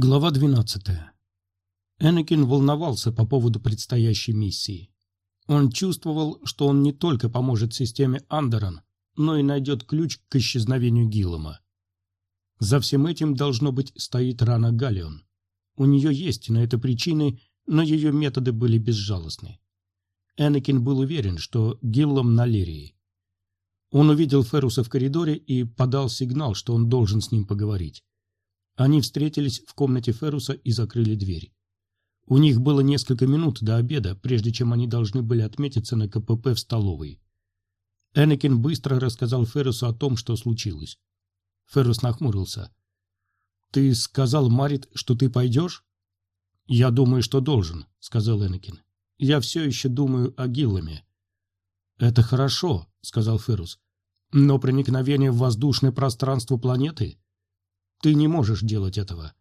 Глава 12. Энакин волновался по поводу предстоящей миссии. Он чувствовал, что он не только поможет системе Андерон, но и найдет ключ к исчезновению Гиллома. За всем этим, должно быть, стоит Рана Галлион. У нее есть на это причины, но ее методы были безжалостны. Энакин был уверен, что Гиллом на Лирии. Он увидел Феруса в коридоре и подал сигнал, что он должен с ним поговорить. Они встретились в комнате Феруса и закрыли дверь. У них было несколько минут до обеда, прежде чем они должны были отметиться на КПП в столовой. Энакин быстро рассказал Феррусу о том, что случилось. Феррус нахмурился. «Ты сказал, Марит, что ты пойдешь?» «Я думаю, что должен», — сказал Энакин. «Я все еще думаю о Гилламе». «Это хорошо», — сказал Феррус. «Но проникновение в воздушное пространство планеты ты не можешь делать этого.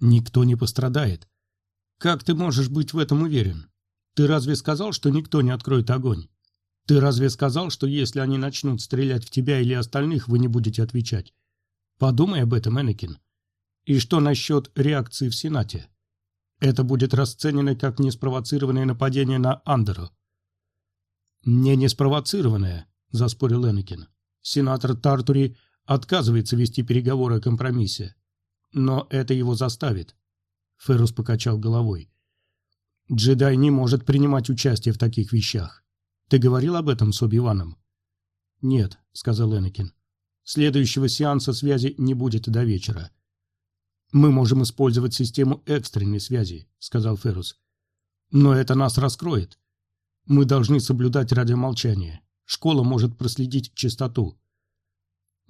Никто не пострадает. Как ты можешь быть в этом уверен? Ты разве сказал, что никто не откроет огонь? Ты разве сказал, что если они начнут стрелять в тебя или остальных, вы не будете отвечать? Подумай об этом, Энакин. И что насчет реакции в Сенате? Это будет расценено как неспровоцированное нападение на Андеру. «Не неспровоцированное», — заспорил Энакин. «Сенатор Тартури отказывается вести переговоры о компромиссе. Но это его заставит. Феррус покачал головой. Джедай не может принимать участие в таких вещах. Ты говорил об этом с Оби-Ваном? Нет, сказал Энакин. Следующего сеанса связи не будет до вечера. Мы можем использовать систему экстренной связи, сказал Феррус. Но это нас раскроет. Мы должны соблюдать радиомолчание. Школа может проследить частоту.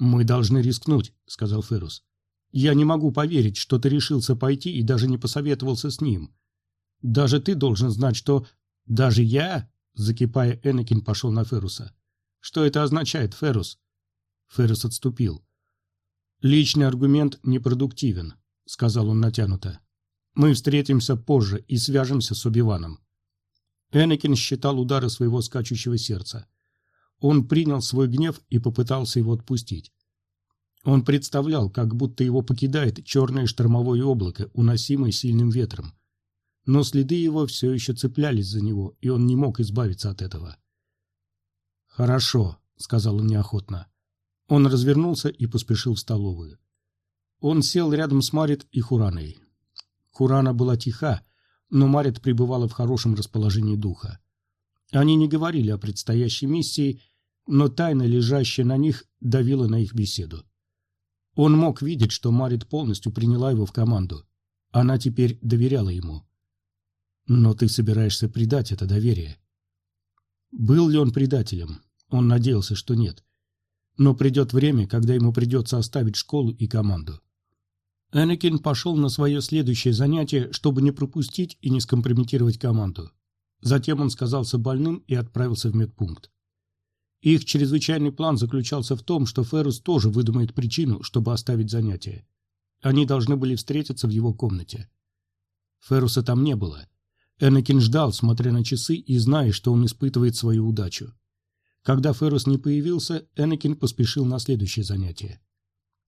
«Мы должны рискнуть», — сказал Феррус. «Я не могу поверить, что ты решился пойти и даже не посоветовался с ним. Даже ты должен знать, что... Даже я...» Закипая, Энакин пошел на Ферруса. «Что это означает, Феррус?» Феррус отступил. «Личный аргумент непродуктивен», — сказал он натянуто. «Мы встретимся позже и свяжемся с Убиваном». Энакин считал удары своего скачущего сердца. Он принял свой гнев и попытался его отпустить. Он представлял, как будто его покидает черное штормовое облако, уносимое сильным ветром. Но следы его все еще цеплялись за него, и он не мог избавиться от этого. «Хорошо», — сказал он неохотно. Он развернулся и поспешил в столовую. Он сел рядом с Марит и Хураной. Хурана была тиха, но Марит пребывала в хорошем расположении духа. Они не говорили о предстоящей миссии, но тайна, лежащая на них, давила на их беседу. Он мог видеть, что Марит полностью приняла его в команду. Она теперь доверяла ему. Но ты собираешься предать это доверие. Был ли он предателем? Он надеялся, что нет. Но придет время, когда ему придется оставить школу и команду. Энакин пошел на свое следующее занятие, чтобы не пропустить и не скомпрометировать команду. Затем он сказался больным и отправился в медпункт. Их чрезвычайный план заключался в том, что Феррус тоже выдумает причину, чтобы оставить занятие. Они должны были встретиться в его комнате. Ферруса там не было. Энакин ждал, смотря на часы и зная, что он испытывает свою удачу. Когда Феррус не появился, Энакин поспешил на следующее занятие.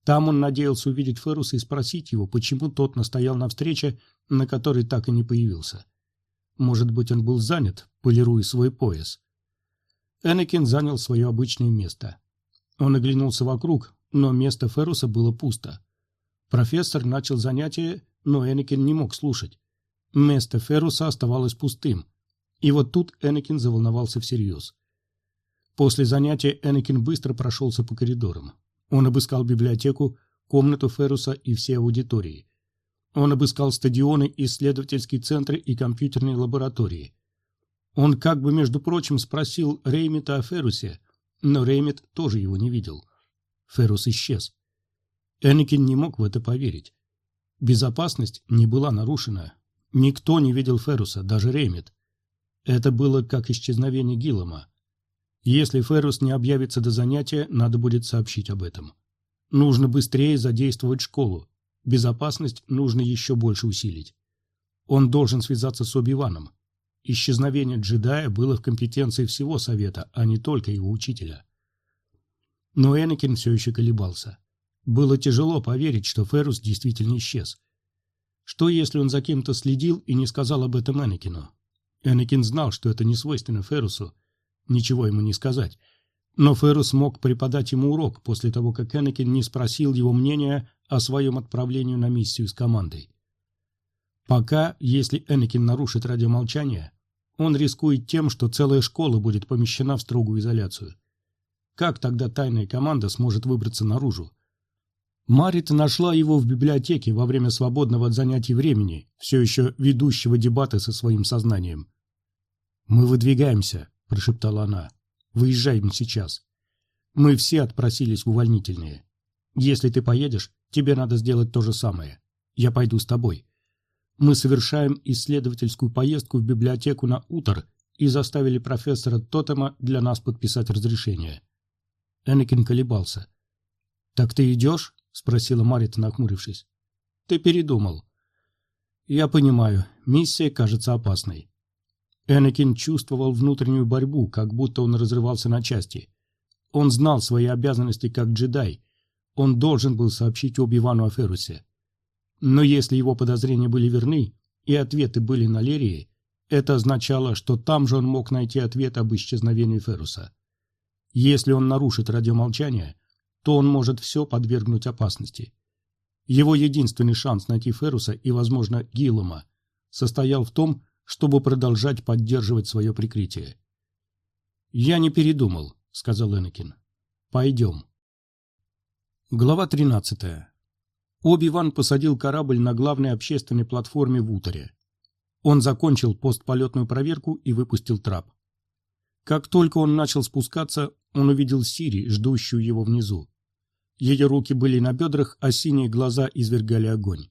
Там он надеялся увидеть Ферруса и спросить его, почему тот настоял на встрече, на которой так и не появился. Может быть, он был занят, полируя свой пояс. Энакин занял свое обычное место. Он оглянулся вокруг, но место Ферруса было пусто. Профессор начал занятие, но Энакин не мог слушать. Место Ферруса оставалось пустым. И вот тут Энакин заволновался всерьез. После занятия Энакин быстро прошелся по коридорам. Он обыскал библиотеку, комнату Ферруса и все аудитории. Он обыскал стадионы, исследовательские центры и компьютерные лаборатории. Он как бы, между прочим, спросил Реймита о Ферусе, но Реймит тоже его не видел. Ферус исчез. Энакин не мог в это поверить. Безопасность не была нарушена. Никто не видел Феруса, даже Реймит. Это было как исчезновение Гиллома. Если Ферус не объявится до занятия, надо будет сообщить об этом. Нужно быстрее задействовать школу. Безопасность нужно еще больше усилить. Он должен связаться с Оби-Ваном. Исчезновение джедая было в компетенции всего Совета, а не только его учителя. Но Энакин все еще колебался. Было тяжело поверить, что Феррус действительно исчез. Что, если он за кем-то следил и не сказал об этом Энакину? Энакин знал, что это не свойственно Ферусу. Ничего ему не сказать. Но Ферус мог преподать ему урок после того, как Энакин не спросил его мнения о своем отправлении на миссию с командой. Пока, если Энакин нарушит радиомолчание, он рискует тем, что целая школа будет помещена в строгую изоляцию. Как тогда тайная команда сможет выбраться наружу? Марит нашла его в библиотеке во время свободного от занятий времени, все еще ведущего дебаты со своим сознанием. «Мы выдвигаемся», – прошептала она. «Выезжаем сейчас. Мы все отпросились в увольнительные. Если ты поедешь, тебе надо сделать то же самое. Я пойду с тобой. Мы совершаем исследовательскую поездку в библиотеку на утро и заставили профессора Тотема для нас подписать разрешение». Энакин колебался. «Так ты идешь?» — спросила Марита, нахмурившись. «Ты передумал». «Я понимаю, миссия кажется опасной». Энакин чувствовал внутреннюю борьбу, как будто он разрывался на части. Он знал свои обязанности как джедай. Он должен был сообщить Оби-Вану о Ферусе. Но если его подозрения были верны, и ответы были на Лерии, это означало, что там же он мог найти ответ об исчезновении Феруса. Если он нарушит радиомолчание, то он может все подвергнуть опасности. Его единственный шанс найти Феруса и, возможно, Гиллома состоял в том, чтобы продолжать поддерживать свое прикрытие. «Я не передумал», — сказал Энакин. «Пойдем». Глава 13. Оби-Ван посадил корабль на главной общественной платформе в Утере. Он закончил постполетную проверку и выпустил трап. Как только он начал спускаться, он увидел Сири, ждущую его внизу. Ее руки были на бедрах, а синие глаза извергали огонь.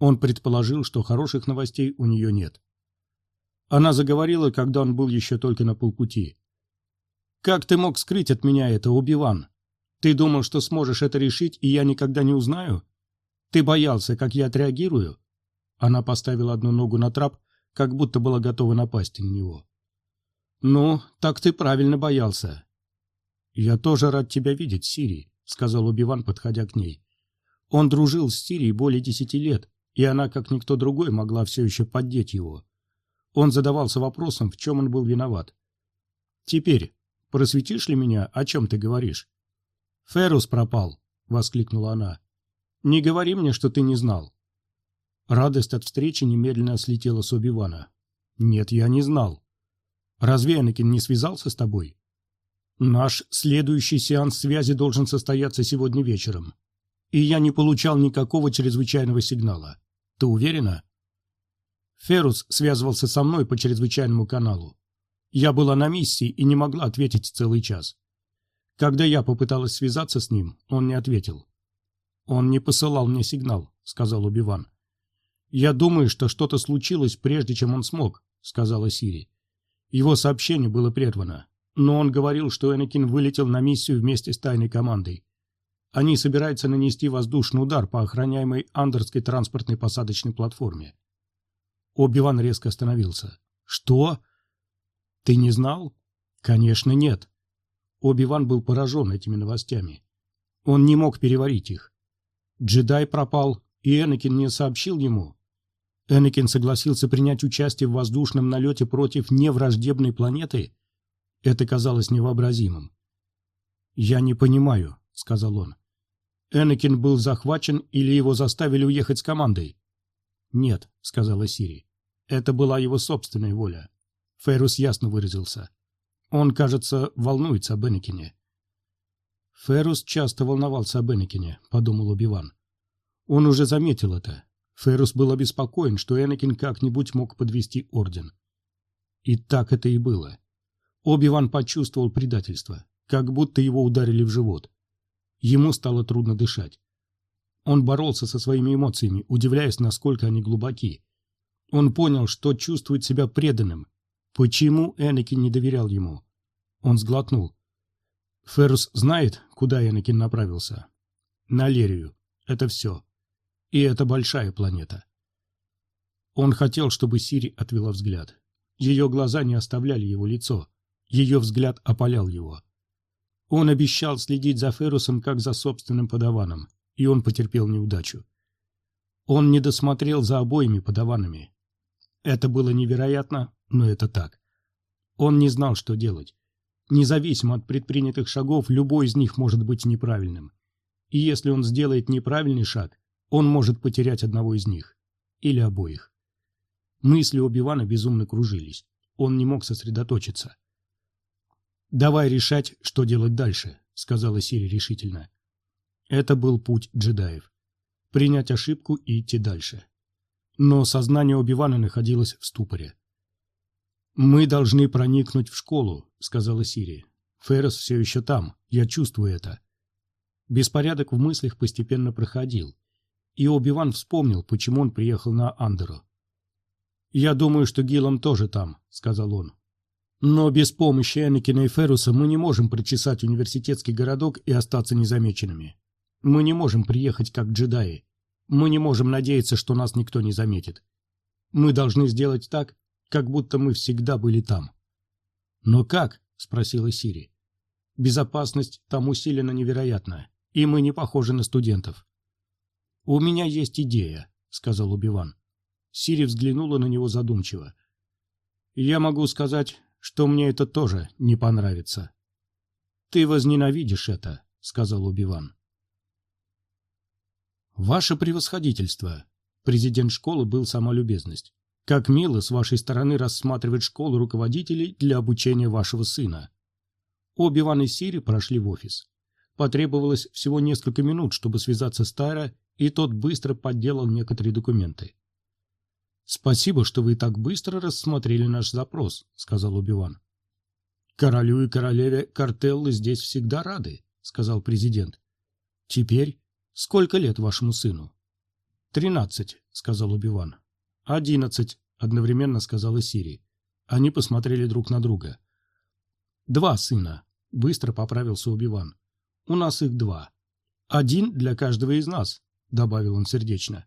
Он предположил, что хороших новостей у нее нет. Она заговорила, когда он был еще только на полпути. «Как ты мог скрыть от меня это, Убиван? Ты думал, что сможешь это решить, и я никогда не узнаю? Ты боялся, как я отреагирую?» Она поставила одну ногу на трап, как будто была готова напасть на него. «Ну, так ты правильно боялся». «Я тоже рад тебя видеть, Сири», — сказал Убиван, подходя к ней. Он дружил с Сирией более десяти лет, и она, как никто другой, могла все еще поддеть его. Он задавался вопросом, в чем он был виноват. «Теперь, просветишь ли меня, о чем ты говоришь?» «Ферус пропал», — воскликнула она. «Не говори мне, что ты не знал». Радость от встречи немедленно слетела с Убивана. «Нет, я не знал. Разве Энакин не связался с тобой?» Наш следующий сеанс связи должен состояться сегодня вечером. И я не получал никакого чрезвычайного сигнала. Ты уверена? Ферус связывался со мной по чрезвычайному каналу. Я была на миссии и не могла ответить целый час. Когда я попыталась связаться с ним, он не ответил. «Он не посылал мне сигнал», — сказал Убиван. «Я думаю, что что-то случилось, прежде чем он смог», — сказала Сири. Его сообщение было прервано но он говорил, что Энакин вылетел на миссию вместе с тайной командой. Они собираются нанести воздушный удар по охраняемой Андерской транспортной посадочной платформе. Оби-Ван резко остановился. «Что? Ты не знал?» «Конечно, нет». Оби-Ван был поражен этими новостями. Он не мог переварить их. Джедай пропал, и Энакин не сообщил ему. Энакин согласился принять участие в воздушном налете против невраждебной планеты – это казалось невообразимым. «Я не понимаю», — сказал он. «Энакин был захвачен или его заставили уехать с командой?» «Нет», — сказала Сири. «Это была его собственная воля». Фейрус ясно выразился. «Он, кажется, волнуется об Энакине». Феррус часто волновался об Энакине, подумал Убиван. Он уже заметил это. Феррус был обеспокоен, что Энакин как-нибудь мог подвести орден. И так это и было. Оби-Ван почувствовал предательство, как будто его ударили в живот. Ему стало трудно дышать. Он боролся со своими эмоциями, удивляясь, насколько они глубоки. Он понял, что чувствует себя преданным. Почему Энакин не доверял ему? Он сглотнул. Феррус знает, куда Энакин направился. На Лерию. Это все. И это большая планета. Он хотел, чтобы Сири отвела взгляд. Ее глаза не оставляли его лицо. Ее взгляд опалял его. Он обещал следить за Ферусом как за собственным подаваном, и он потерпел неудачу. Он не досмотрел за обоими подаванами. Это было невероятно, но это так. Он не знал, что делать. Независимо от предпринятых шагов, любой из них может быть неправильным. И если он сделает неправильный шаг, он может потерять одного из них. Или обоих. Мысли Оби-Вана безумно кружились. Он не мог сосредоточиться. «Давай решать, что делать дальше», — сказала Сири решительно. Это был путь джедаев. Принять ошибку и идти дальше. Но сознание Оби-Вана находилось в ступоре. «Мы должны проникнуть в школу», — сказала Сири. «Феррес все еще там, я чувствую это». Беспорядок в мыслях постепенно проходил, и Оби-Ван вспомнил, почему он приехал на Андеру. «Я думаю, что Гилом тоже там», — сказал он. «Но без помощи Энакина и Ферруса мы не можем прочесать университетский городок и остаться незамеченными. Мы не можем приехать как джедаи. Мы не можем надеяться, что нас никто не заметит. Мы должны сделать так, как будто мы всегда были там». «Но как?» — спросила Сири. «Безопасность там усилена невероятно, и мы не похожи на студентов». «У меня есть идея», — сказал Убиван. Сири взглянула на него задумчиво. «Я могу сказать, что мне это тоже не понравится». «Ты возненавидишь это», — сказал Убиван. «Ваше превосходительство!» Президент школы был сама любезность. «Как мило с вашей стороны рассматривать школу руководителей для обучения вашего сына». Оби-Ван и Сири прошли в офис. Потребовалось всего несколько минут, чтобы связаться с Тайра, и тот быстро подделал некоторые документы. «Спасибо, что вы так быстро рассмотрели наш запрос», — сказал Убиван. «Королю и королеве Картеллы здесь всегда рады», — сказал президент. «Теперь сколько лет вашему сыну?» «Тринадцать», — сказал Убиван. «Одиннадцать», — одновременно сказала Сири. Они посмотрели друг на друга. «Два сына», — быстро поправился Убиван. «У нас их два. Один для каждого из нас», — добавил он сердечно.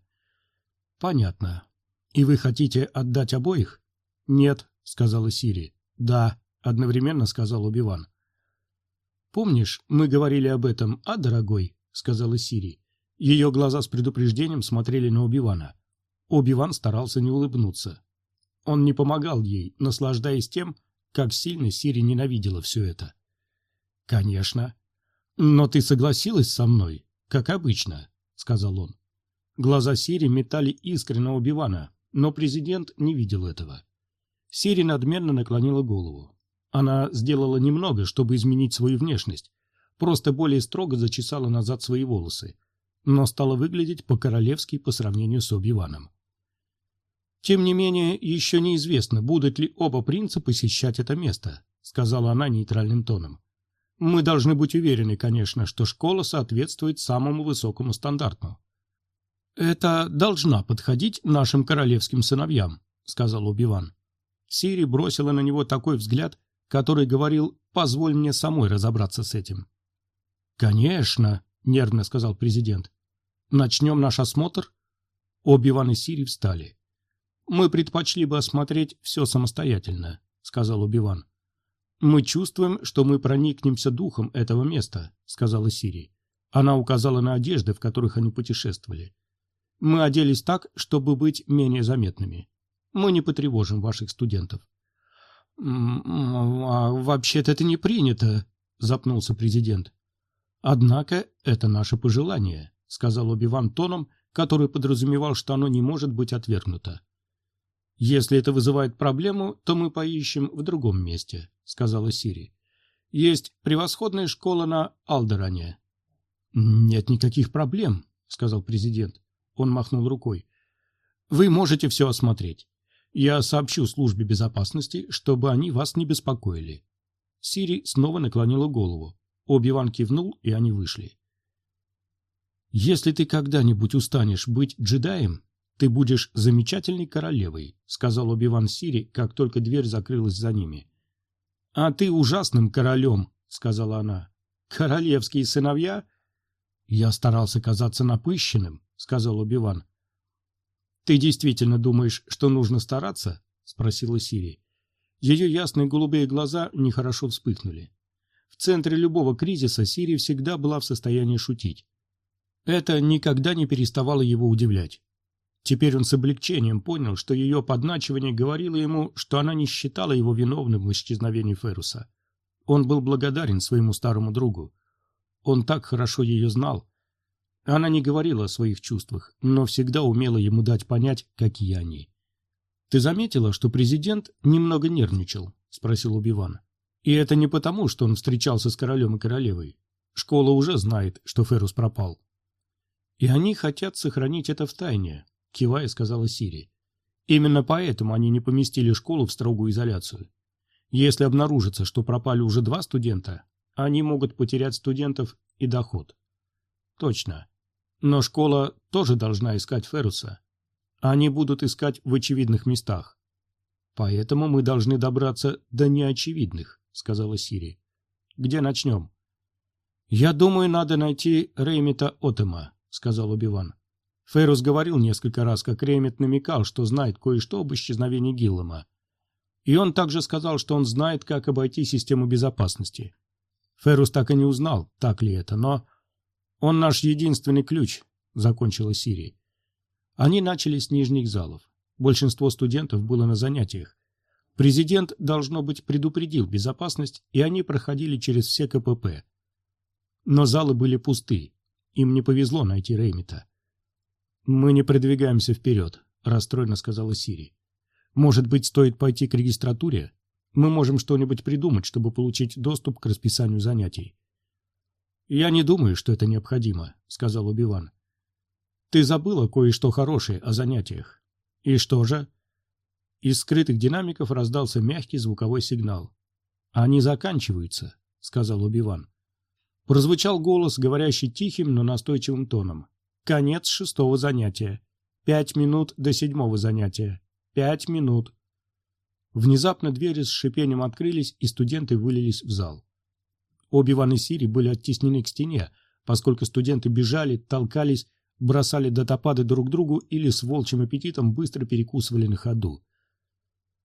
«Понятно. «И вы хотите отдать обоих?» «Нет», — сказала Сири. «Да», — одновременно сказал Убиван. «Помнишь, мы говорили об этом, а, дорогой?» — сказала Сири. Ее глаза с предупреждением смотрели на Убивана. Убиван старался не улыбнуться. Он не помогал ей, наслаждаясь тем, как сильно Сири ненавидела все это. «Конечно. Но ты согласилась со мной, как обычно», — сказал он. Глаза Сири метали искры на Убивана, но президент не видел этого. Сири надменно наклонила голову. Она сделала немного, чтобы изменить свою внешность, просто более строго зачесала назад свои волосы, но стала выглядеть по-королевски по сравнению с Оби-Ваном. «Тем не менее, еще неизвестно, будут ли оба принца посещать это место», сказала она нейтральным тоном. «Мы должны быть уверены, конечно, что школа соответствует самому высокому стандарту. «Это должна подходить нашим королевским сыновьям», — сказал Убиван. Сири бросила на него такой взгляд, который говорил «позволь мне самой разобраться с этим». «Конечно», — нервно сказал президент. «Начнем наш осмотр?» Оби-Ван и Сири встали. «Мы предпочли бы осмотреть все самостоятельно», — сказал Убиван. «Мы чувствуем, что мы проникнемся духом этого места», — сказала Сири. Она указала на одежды, в которых они путешествовали. Мы оделись так, чтобы быть менее заметными. Мы не потревожим ваших студентов. «А вообще-то это не принято», — запнулся президент. «Однако это наше пожелание», — сказал Оби-Ван тоном, который подразумевал, что оно не может быть отвергнуто. «Если это вызывает проблему, то мы поищем в другом месте», — сказала Сири. «Есть превосходная школа на Алдеране». «Нет никаких проблем», — сказал президент. Он махнул рукой. «Вы можете все осмотреть. Я сообщу службе безопасности, чтобы они вас не беспокоили». Сири снова наклонила голову. Оби-Ван кивнул, и они вышли. «Если ты когда-нибудь устанешь быть джедаем, ты будешь замечательной королевой», сказал Оби-Ван Сири, как только дверь закрылась за ними. «А ты ужасным королем», — сказала она. «Королевские сыновья?» Я старался казаться напыщенным, — сказал Убиван. «Ты действительно думаешь, что нужно стараться?» — спросила Сири. Ее ясные голубые глаза нехорошо вспыхнули. В центре любого кризиса Сири всегда была в состоянии шутить. Это никогда не переставало его удивлять. Теперь он с облегчением понял, что ее подначивание говорило ему, что она не считала его виновным в исчезновении Феруса. Он был благодарен своему старому другу. Он так хорошо ее знал. Она не говорила о своих чувствах, но всегда умела ему дать понять, какие они. «Ты заметила, что президент немного нервничал?» — спросил Убиван. «И это не потому, что он встречался с королем и королевой. Школа уже знает, что Ферус пропал. И они хотят сохранить это в тайне, кивая, сказала Сири. Именно поэтому они не поместили школу в строгую изоляцию. Если обнаружится, что пропали уже два студента, они могут потерять студентов и доход. Точно. Но школа тоже должна искать Феруса. Они будут искать в очевидных местах. Поэтому мы должны добраться до неочевидных, сказала Сири. Где начнем? Я думаю, надо найти Реймита Отема, сказал Убиван. Фейрус говорил несколько раз, как Ремет намекал, что знает кое-что об исчезновении Гиллама. И он также сказал, что он знает, как обойти систему безопасности. Феррус так и не узнал, так ли это, но... «Он наш единственный ключ», — закончила Сири. Они начали с нижних залов. Большинство студентов было на занятиях. Президент, должно быть, предупредил безопасность, и они проходили через все КПП. Но залы были пусты. Им не повезло найти Реймита. «Мы не продвигаемся вперед», — расстроенно сказала Сири. «Может быть, стоит пойти к регистратуре? Мы можем что-нибудь придумать, чтобы получить доступ к расписанию занятий». «Я не думаю, что это необходимо», — сказал Убиван. «Ты забыла кое-что хорошее о занятиях». «И что же?» Из скрытых динамиков раздался мягкий звуковой сигнал. «Они заканчиваются», — сказал Убиван. Прозвучал голос, говорящий тихим, но настойчивым тоном. Конец шестого занятия. Пять минут до седьмого занятия. Пять минут. Внезапно двери с шипением открылись, и студенты вылились в зал. Обе Ван и Сири были оттеснены к стене, поскольку студенты бежали, толкались, бросали датапады друг другу или с волчьим аппетитом быстро перекусывали на ходу.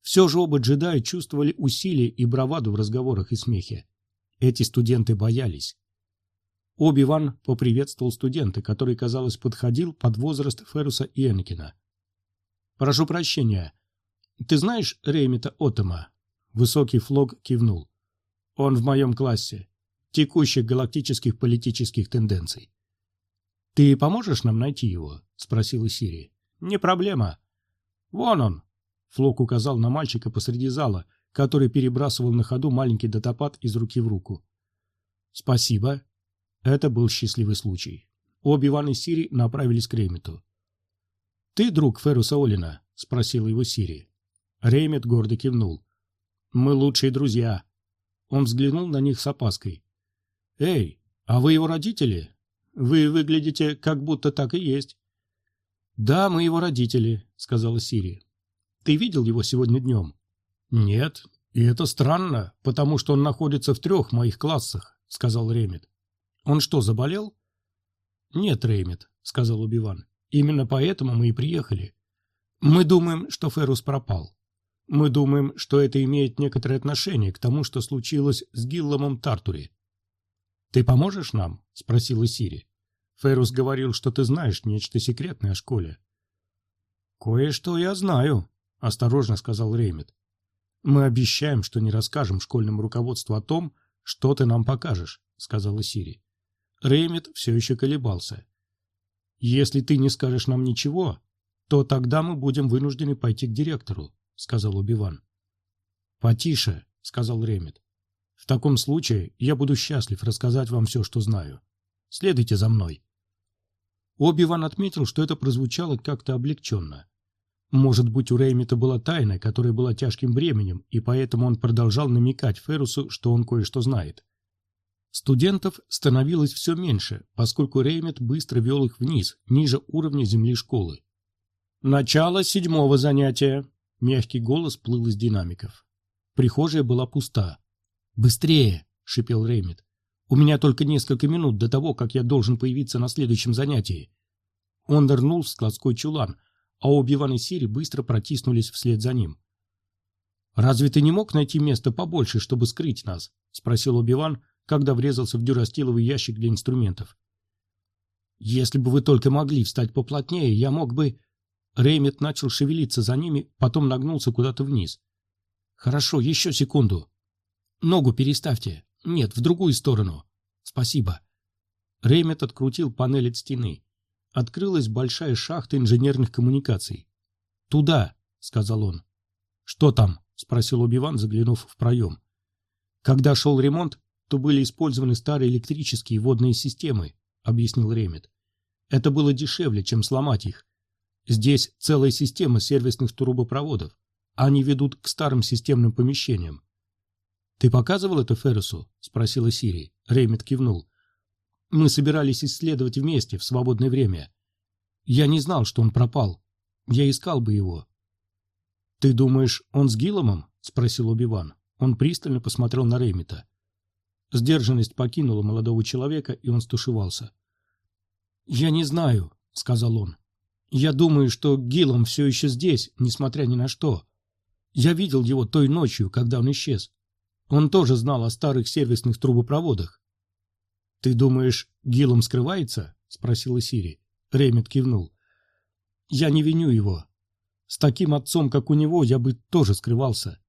Все же оба джедая чувствовали усилие и браваду в разговорах и смехе. Эти студенты боялись. Оби-Ван поприветствовал студента, который, казалось, подходил под возраст Феруса и Энкина. «Прошу прощения. Ты знаешь Реймита Отома?» Высокий флог кивнул. «Он в моем классе. Текущих галактических политических тенденций». «Ты поможешь нам найти его?» — спросила Сири. «Не проблема. Вон он!» Флок указал на мальчика посреди зала, который перебрасывал на ходу маленький датапад из руки в руку. «Спасибо», это был счастливый случай. Обе Ван и Сири направились к Реймиту. «Ты друг Феруса Олина?» — спросил его Сири. Реймит гордо кивнул. «Мы лучшие друзья». Он взглянул на них с опаской. «Эй, а вы его родители? Вы выглядите, как будто так и есть». «Да, мы его родители», — сказала Сири. «Ты видел его сегодня днем?» «Нет, и это странно, потому что он находится в трех моих классах», — сказал Ремет. Он что, заболел? Нет, Реймит, сказал Убиван. Именно поэтому мы и приехали. Мы думаем, что Ферус пропал. Мы думаем, что это имеет некоторое отношение к тому, что случилось с Гилломом Тартури. «Ты поможешь нам?» — спросила Сири. «Ферус говорил, что ты знаешь нечто секретное о школе». «Кое-что я знаю», — осторожно сказал Реймит. «Мы обещаем, что не расскажем школьному руководству о том, что ты нам покажешь», — сказала Сири. Реймит все еще колебался. «Если ты не скажешь нам ничего, то тогда мы будем вынуждены пойти к директору», — сказал Убиван. «Потише», — сказал Ремет. «В таком случае я буду счастлив рассказать вам все, что знаю. Следуйте за мной». Оби-Ван отметил, что это прозвучало как-то облегченно. Может быть, у Реймита была тайна, которая была тяжким бременем, и поэтому он продолжал намекать Феррусу, что он кое-что знает. Студентов становилось все меньше, поскольку Реймет быстро вел их вниз, ниже уровня земли школы. «Начало седьмого занятия!» Мягкий голос плыл из динамиков. Прихожая была пуста. «Быстрее!» — шипел Реймет. «У меня только несколько минут до того, как я должен появиться на следующем занятии». Он нырнул в складской чулан, а Оби-Ван и Сири быстро протиснулись вслед за ним. «Разве ты не мог найти место побольше, чтобы скрыть нас?» — спросил Оби-Ван, когда врезался в дюрастиловый ящик для инструментов. «Если бы вы только могли встать поплотнее, я мог бы...» Реймет начал шевелиться за ними, потом нагнулся куда-то вниз. «Хорошо, еще секунду. Ногу переставьте. Нет, в другую сторону. Спасибо». Реймет открутил панель от стены. Открылась большая шахта инженерных коммуникаций. «Туда», — сказал он. «Что там?» — спросил Убиван, заглянув в проем. «Когда шел ремонт, то были использованы старые электрические водные системы», — объяснил Ремет. «Это было дешевле, чем сломать их. Здесь целая система сервисных трубопроводов. Они ведут к старым системным помещениям. «Ты показывал это Ферресу?» — спросила Сири. Реймет кивнул. «Мы собирались исследовать вместе в свободное время. Я не знал, что он пропал. Я искал бы его». «Ты думаешь, он с Гилломом?» — спросил Убиван. Он пристально посмотрел на Реймета. Сдержанность покинула молодого человека, и он стушевался. «Я не знаю», — сказал он. Я думаю, что Гиллом все еще здесь, несмотря ни на что. Я видел его той ночью, когда он исчез. Он тоже знал о старых сервисных трубопроводах. — Ты думаешь, Гиллом скрывается? — спросила Сири. Реймет кивнул. — Я не виню его. С таким отцом, как у него, я бы тоже скрывался.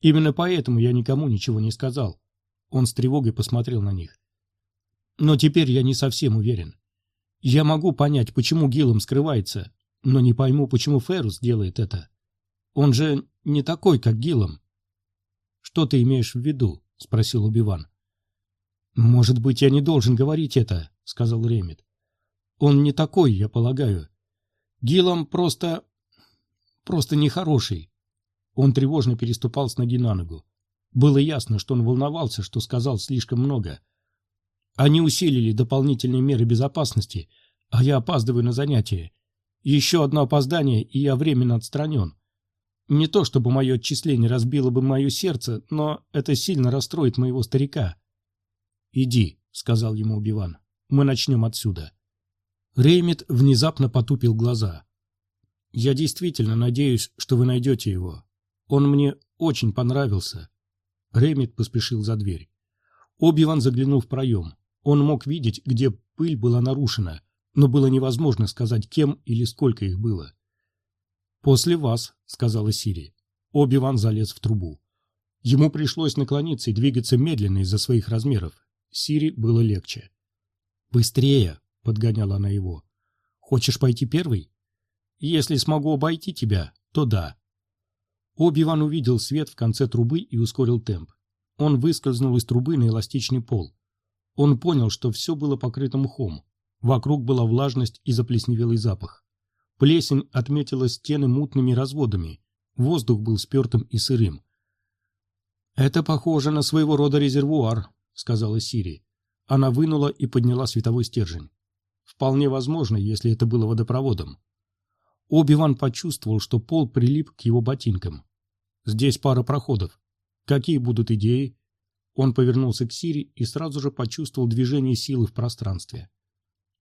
Именно поэтому я никому ничего не сказал. Он с тревогой посмотрел на них. Но теперь я не совсем уверен. Я могу понять, почему Гиллом скрывается, но не пойму, почему Феррус делает это. Он же не такой, как Гиллом. Что ты имеешь в виду? спросил Убиван. Может быть, я не должен говорить это, сказал Ремет. Он не такой, я полагаю. Гиллом просто... просто нехороший. Он тревожно переступал с ноги на ногу. Было ясно, что он волновался, что сказал слишком много. Они усилили дополнительные меры безопасности, а я опаздываю на занятия. Еще одно опоздание, и я временно отстранен. Не то чтобы мое отчисление разбило бы мое сердце, но это сильно расстроит моего старика. «Иди», — сказал ему Убиван, — «мы начнем отсюда». Реймит внезапно потупил глаза. «Я действительно надеюсь, что вы найдете его. Он мне очень понравился». Реймит поспешил за дверь. Обиван заглянул в проем. Он мог видеть, где пыль была нарушена, но было невозможно сказать, кем или сколько их было. «После вас», — сказала Сири. Оби-Ван залез в трубу. Ему пришлось наклониться и двигаться медленно из-за своих размеров. Сири было легче. «Быстрее!» — подгоняла она его. «Хочешь пойти первый?» «Если смогу обойти тебя, то да». Оби-Ван увидел свет в конце трубы и ускорил темп. Он выскользнул из трубы на эластичный пол. Он понял, что все было покрыто мхом. Вокруг была влажность и заплесневелый запах. Плесень отметила стены мутными разводами. Воздух был спертым и сырым. «Это похоже на своего рода резервуар», — сказала Сири. Она вынула и подняла световой стержень. Вполне возможно, если это было водопроводом. Оби-Ван почувствовал, что пол прилип к его ботинкам. «Здесь пара проходов. Какие будут идеи?» Он повернулся к Сири и сразу же почувствовал движение силы в пространстве.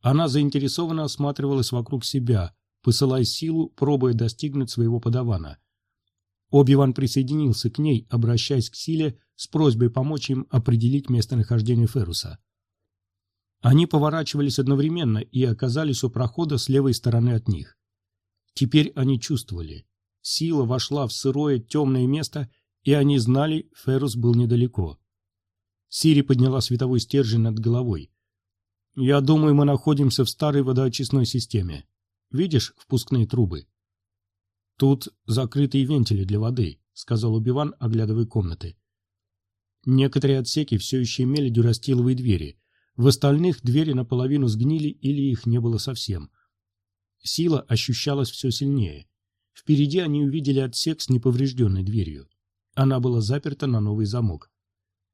Она заинтересованно осматривалась вокруг себя, посылая силу, пробуя достигнуть своего подавана. Оби-Ван присоединился к ней, обращаясь к силе с просьбой помочь им определить местонахождение Феруса. Они поворачивались одновременно и оказались у прохода с левой стороны от них. Теперь они чувствовали. Сила вошла в сырое темное место, и они знали, Ферус был недалеко. Сири подняла световой стержень над головой. Я думаю, мы находимся в старой водоочистной системе. Видишь впускные трубы? Тут закрытые вентили для воды, сказал Убиван, оглядывая комнаты. Некоторые отсеки все еще имели дюрастиловые двери. В остальных двери наполовину сгнили или их не было совсем. Сила ощущалась все сильнее. Впереди они увидели отсек с неповрежденной дверью. Она была заперта на новый замок.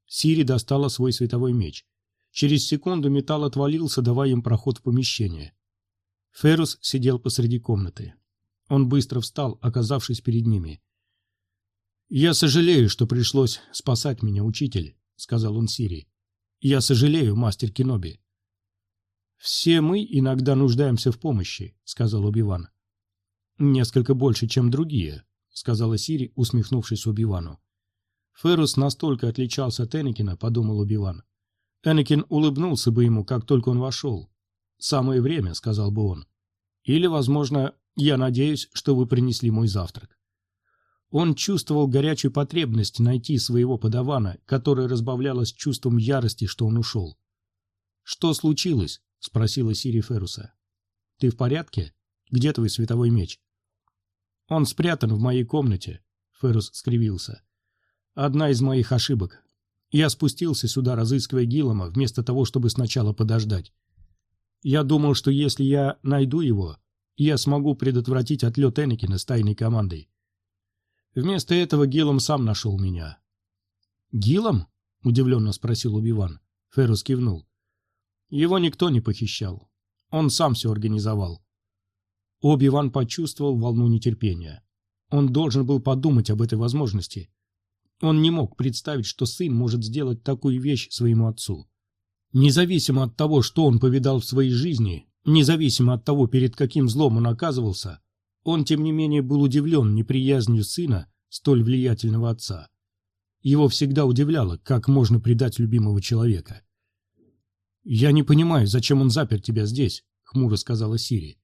Сири достала свой световой меч. Через секунду металл отвалился, давая им проход в помещение. Феррус сидел посреди комнаты. Он быстро встал, оказавшись перед ними. «Я сожалею, что пришлось спасать меня, учитель», — сказал он Сири. «Я сожалею, мастер Киноби». «Все мы иногда нуждаемся в помощи», — сказал Убиван. «Несколько больше, чем другие», — сказала Сири, усмехнувшись Убивану. Феррус настолько отличался от Энакина, подумал Убиван, Энакин улыбнулся бы ему, как только он вошел. «Самое время», — сказал бы он. Или, возможно, я надеюсь, что вы принесли мой завтрак. Он чувствовал горячую потребность найти своего подавана, которая разбавлялась чувством ярости, что он ушел. «Что случилось?» — спросила Сири Феруса. «Ты в порядке? Где твой световой меч?» «Он спрятан в моей комнате», — Ферус скривился. «Одна из моих ошибок. Я спустился сюда, разыскивая Гиллома, вместо того, чтобы сначала подождать. Я думал, что если я найду его, я смогу предотвратить отлет Энакина с тайной командой. Вместо этого Гиллом сам нашел меня. «Гиллом?» — удивленно спросил Убиван. Феррус кивнул. «Его никто не похищал. Он сам все организовал». Оби-Ван почувствовал волну нетерпения. Он должен был подумать об этой возможности. Он не мог представить, что сын может сделать такую вещь своему отцу. Независимо от того, что он повидал в своей жизни, независимо от того, перед каким злом он оказывался, он, тем не менее, был удивлен неприязнью сына столь влиятельного отца. Его всегда удивляло, как можно предать любимого человека. «Я не понимаю, зачем он запер тебя здесь», — хмуро сказала Сири.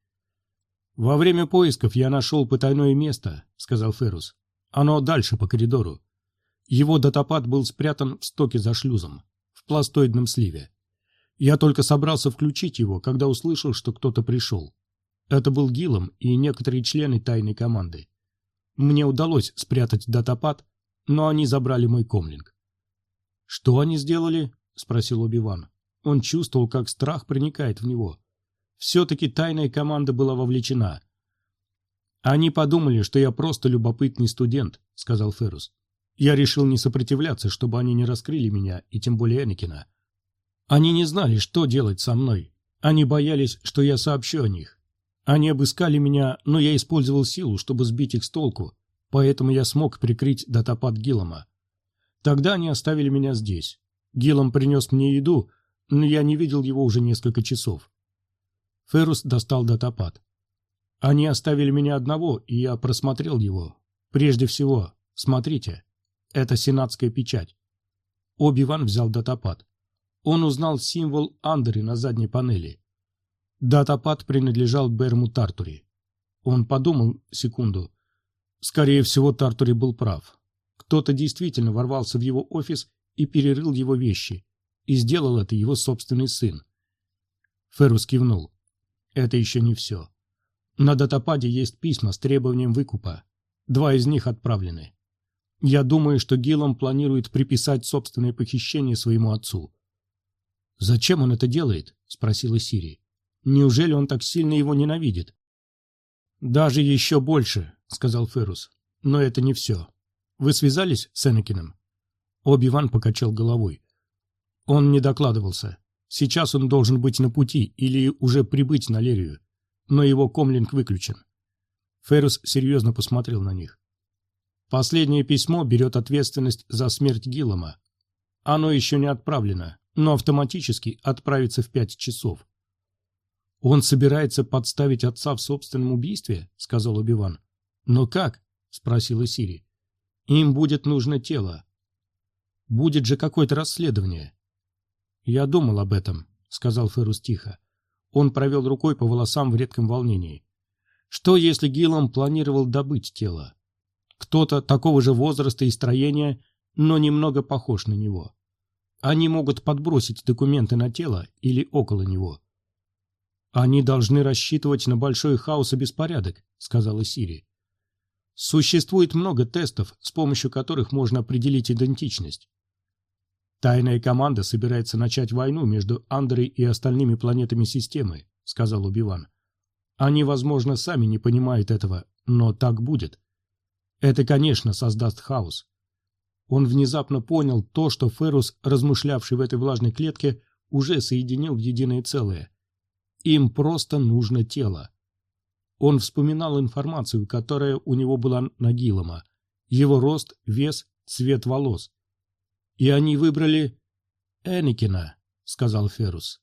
«Во время поисков я нашел потайное место», — сказал Феррус. «Оно дальше по коридору. Его датапад был спрятан в стоке за шлюзом, в пластоидном сливе. Я только собрался включить его, когда услышал, что кто-то пришел. Это был Гилом и некоторые члены тайной команды. Мне удалось спрятать датапад, но они забрали мой комлинг. «Что они сделали?» — спросил Оби-Ван. Он чувствовал, как страх проникает в него. Все-таки тайная команда была вовлечена. «Они подумали, что я просто любопытный студент», — сказал Феррус. «Я решил не сопротивляться, чтобы они не раскрыли меня, и тем более Энакина. Они не знали, что делать со мной. Они боялись, что я сообщу о них. Они обыскали меня, но я использовал силу, чтобы сбить их с толку, поэтому я смог прикрыть датапад Гиллома. Тогда они оставили меня здесь. Гиллом принес мне еду, но я не видел его уже несколько часов. Феррус достал датапад. Они оставили меня одного, и я просмотрел его. Прежде всего, смотрите, это сенатская печать. Оби-Ван взял датапад он узнал символ Андери на задней панели. Датапад принадлежал Берму Тартури. Он подумал секунду. Скорее всего, Тартури был прав. Кто-то действительно ворвался в его офис и перерыл его вещи, и сделал это его собственный сын. Феррус кивнул. Это еще не все. На датападе есть письма с требованием выкупа. Два из них отправлены. Я думаю, что Гиллом планирует приписать собственное похищение своему отцу. «Зачем он это делает?» — спросила Сири. «Неужели он так сильно его ненавидит?» «Даже еще больше», — сказал Феррус. «Но это не все. Вы связались с Энакином?» Оби-Ван покачал головой. Он не докладывался. Сейчас он должен быть на пути или уже прибыть на Лерию. Но его комлинг выключен. Феррус серьезно посмотрел на них. Последнее письмо берет ответственность за смерть Гиллома. Оно еще не отправлено, но автоматически отправится в пять часов. «Он собирается подставить отца в собственном убийстве?» — сказал Убиван. «Но как?» — спросила Сири. «Им будет нужно тело. Будет же какое-то расследование». «Я думал об этом», — сказал Феррус тихо. Он провел рукой по волосам в редком волнении. «Что, если Гиллом планировал добыть тело? Кто-то такого же возраста и строения, но немного похож на него. Они могут подбросить документы на тело или около него. «Они должны рассчитывать на большой хаос и беспорядок», — сказала Сири. «Существует много тестов, с помощью которых можно определить идентичность. Тайная команда собирается начать войну между Андрой и остальными планетами системы», — сказал Убиван. «Они, возможно, сами не понимают этого, но так будет. Это, конечно, создаст хаос. Он внезапно понял то, что Феррус, размышлявший в этой влажной клетке, уже соединил в единое целое. Им просто нужно тело. Он вспоминал информацию, которая у него была на Гилома. Его рост, вес, цвет волос. И они выбрали Энакина, сказал Феррус.